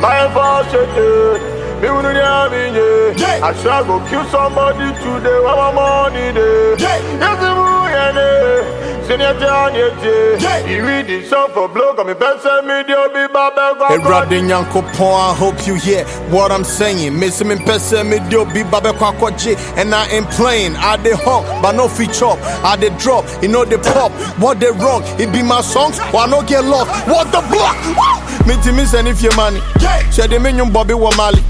My fault, me have been yeah. I shall go kill somebody today while my money eh. there. Erade Nyankopon, I hope you hear what I'm saying. Miss me pese me dio be babe kwakwaje and I ain't playing. I dey honk, but no feature up. I dey drop, you know they pop. What they wrong? It be my songs, or I no get lost. What the block? Me to me send if your money. Said the minion Bobby wa Mali.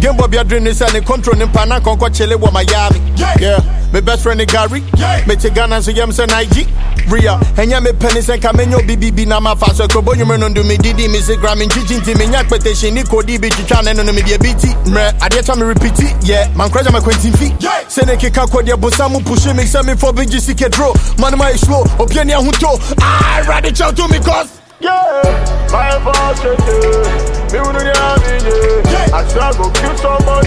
Game Bobby adrenaline is and control in pana conquer chile Miami. Yeah, my best friend is Gary. Me te Ghana so yam say Nige. Ria, and ya me penny say kamenyo BBB na ma fa so krobo nyume no me didi me say gram chichi nti me nya expectation ni kodi bi chicha na no me de biti. Mre, ade cha me repeat it. Yeah, man crazy my quentin feet. Say ne keka kodi abosa mu push me say me for big GC draw. Man my slow, opiani ahuto. I ready to me cause Yeah, my fault, yeah. Me wouldn't have been. I go kill somebody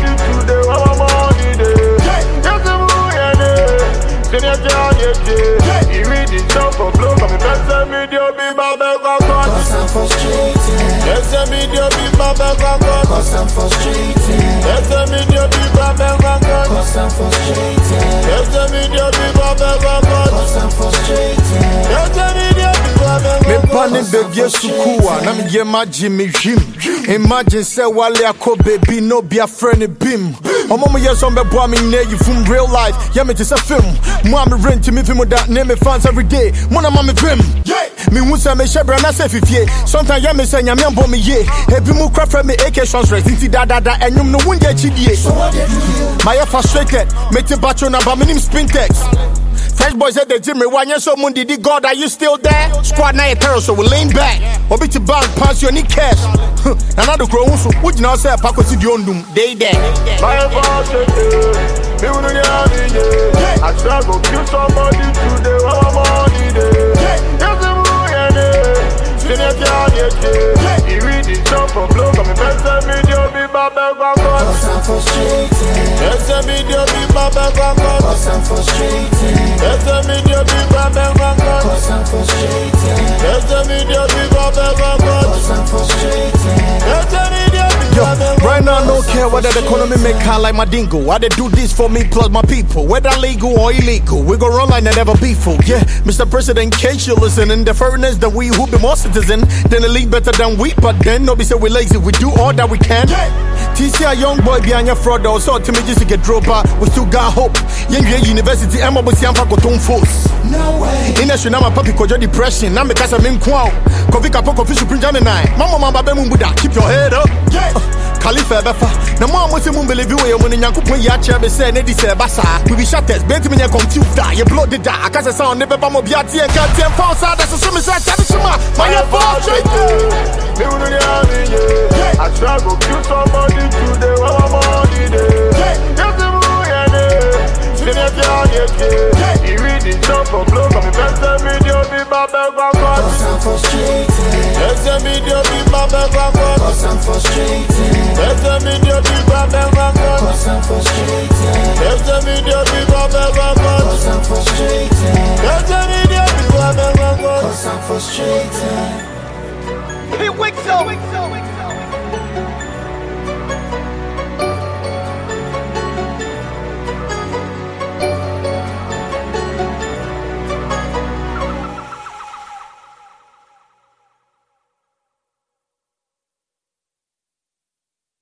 You blow, I'm best frustrated. Yes, media, be baba, baby sukua na me ye magye me hwim. Imagine say wale akɔ baby no be a friend bim. Ɔmo mo yɛ sɔn bɛ bɔ me nyɛ yi from real life. Yɛ me te sɛ film. Mo a me rent me film da ne me fans every day. Mo na ma me film me hu sɛ mehyɛ bra na sɛ fifie. Sometimes yɛ me sɛ nyame ambɔ me yie ebi mu kora frɛ me AK shots rest. Nti dadada ɛnwom no wonyɛ akyidie What did you? mayɛ frustrated. Mete bacho na ba menim spintex Fresh boys said they did me one year so mundi di God are you still there? Squad na terror so we lean back. Obi to bank pass you need cash. Na na do grow so what you know say pako si di ondum. They there. My fault, yeah. Me wouldn't have been yeah. I shall go kill somebody today while my money there. Yes, I'm yeah. Senior John, yeah. You read this song for blow, I'm best media, be baba, God. Cause I'm frustrated. Yes, media, be baba, God. Cause I'm frustrated. Yes, media, be baba, God. Cause I'm frustrated. Yes, media, be baba, God. Cause I'm frustrated. Yes, media, be Yo, baba, right now I don't care whether the economy make high like my dingo. I they do this for me plus my people, whether legal or illegal. We go run like they never be full. Yeah, Mr. President, in case you listening, the foreigners that we who be more citizen, then the league better than we. But then nobody say we lazy, we do all that we can. TC a young boy behind your fraud, so to me just to get out. We still got hope. Young university, I'm about to see I'm force. No way. Industry na my papi kojo depression. Na me kasa me nkwao. Kofi kapo kofi supreme jam nine. Mama mama be mu. Keep your head up. Uh, Khalifa befa. Na mo amosi mu believe we mo ni nyankopon ya che be say na di say basa. We be shatters. Bent me nya confused da. Ye blood da. Akasa sound ne be ba mo bia tie nka tie fa sa da so me say chabi shima. My fault. Me wouldn't have been yeah. I shall go kill somebody today while my money there. Yes, I'm yeah. Senior John, yeah. You read this song for blow, I'm best media, be baba, God. Cause I'm frustrated. Yes, media, be baba, God. frustrated. He wakes up.